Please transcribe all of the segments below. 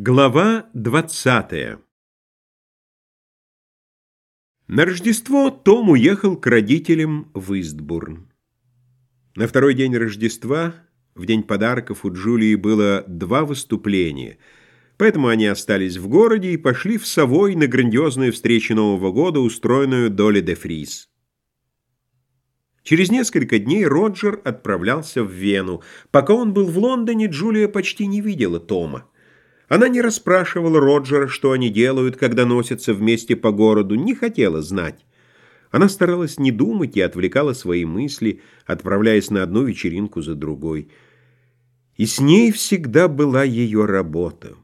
Глава 20 На Рождество Том уехал к родителям в Истбурн. На второй день Рождества, в день подарков, у Джулии было два выступления, поэтому они остались в городе и пошли в Совой на грандиозную встречу Нового года, устроенную Доли де Фрис. Через несколько дней Роджер отправлялся в Вену. Пока он был в Лондоне, Джулия почти не видела Тома. Она не расспрашивала Роджера, что они делают, когда носятся вместе по городу, не хотела знать. Она старалась не думать и отвлекала свои мысли, отправляясь на одну вечеринку за другой. И с ней всегда была ее работа.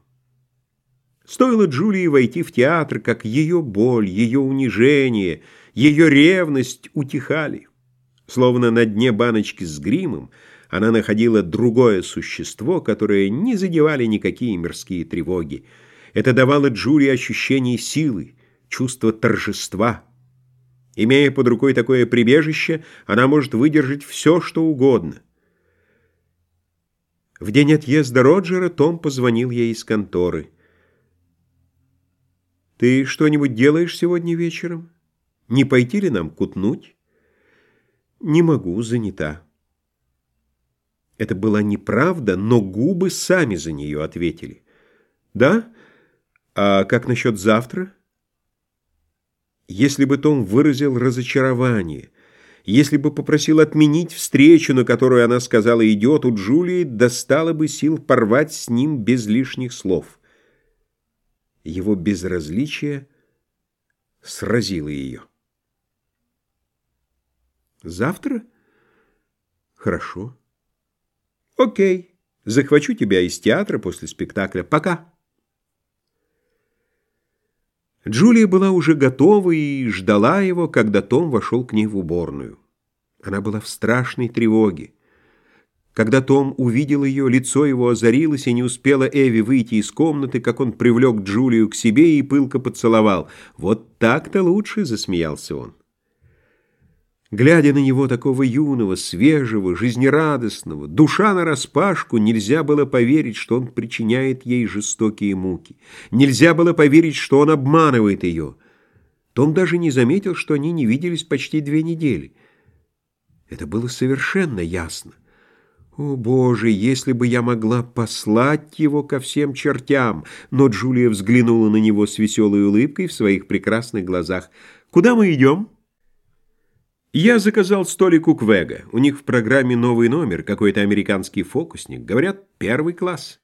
Стоило Джулии войти в театр, как ее боль, ее унижение, ее ревность утихали. Словно на дне баночки с гримом — она находила другое существо, которое не задевали никакие мирские тревоги. Это давало Джулии ощущение силы, чувство торжества. Имея под рукой такое прибежище, она может выдержать все, что угодно. В день отъезда Роджера Том позвонил ей из конторы. «Ты что-нибудь делаешь сегодня вечером? Не пойти ли нам кутнуть?» «Не могу, занята». Это была неправда, но губы сами за нее ответили. «Да? А как насчет завтра?» Если бы Том выразил разочарование, если бы попросил отменить встречу, на которую она сказала идет, у Джулии достало бы сил порвать с ним без лишних слов. Его безразличие сразило ее. «Завтра? Хорошо». Окей, захвачу тебя из театра после спектакля. Пока. Джулия была уже готова и ждала его, когда Том вошел к ней в уборную. Она была в страшной тревоге. Когда Том увидел ее, лицо его озарилось, и не успела Эви выйти из комнаты, как он привлек Джулию к себе и пылко поцеловал. «Вот так-то лучше!» — засмеялся он. Глядя на него такого юного, свежего, жизнерадостного, душа нараспашку, нельзя было поверить, что он причиняет ей жестокие муки. Нельзя было поверить, что он обманывает ее. Том даже не заметил, что они не виделись почти две недели. Это было совершенно ясно. О, Боже, если бы я могла послать его ко всем чертям! Но Джулия взглянула на него с веселой улыбкой в своих прекрасных глазах. «Куда мы идем?» Я заказал столик у Квега. У них в программе новый номер, какой-то американский фокусник. Говорят, первый класс.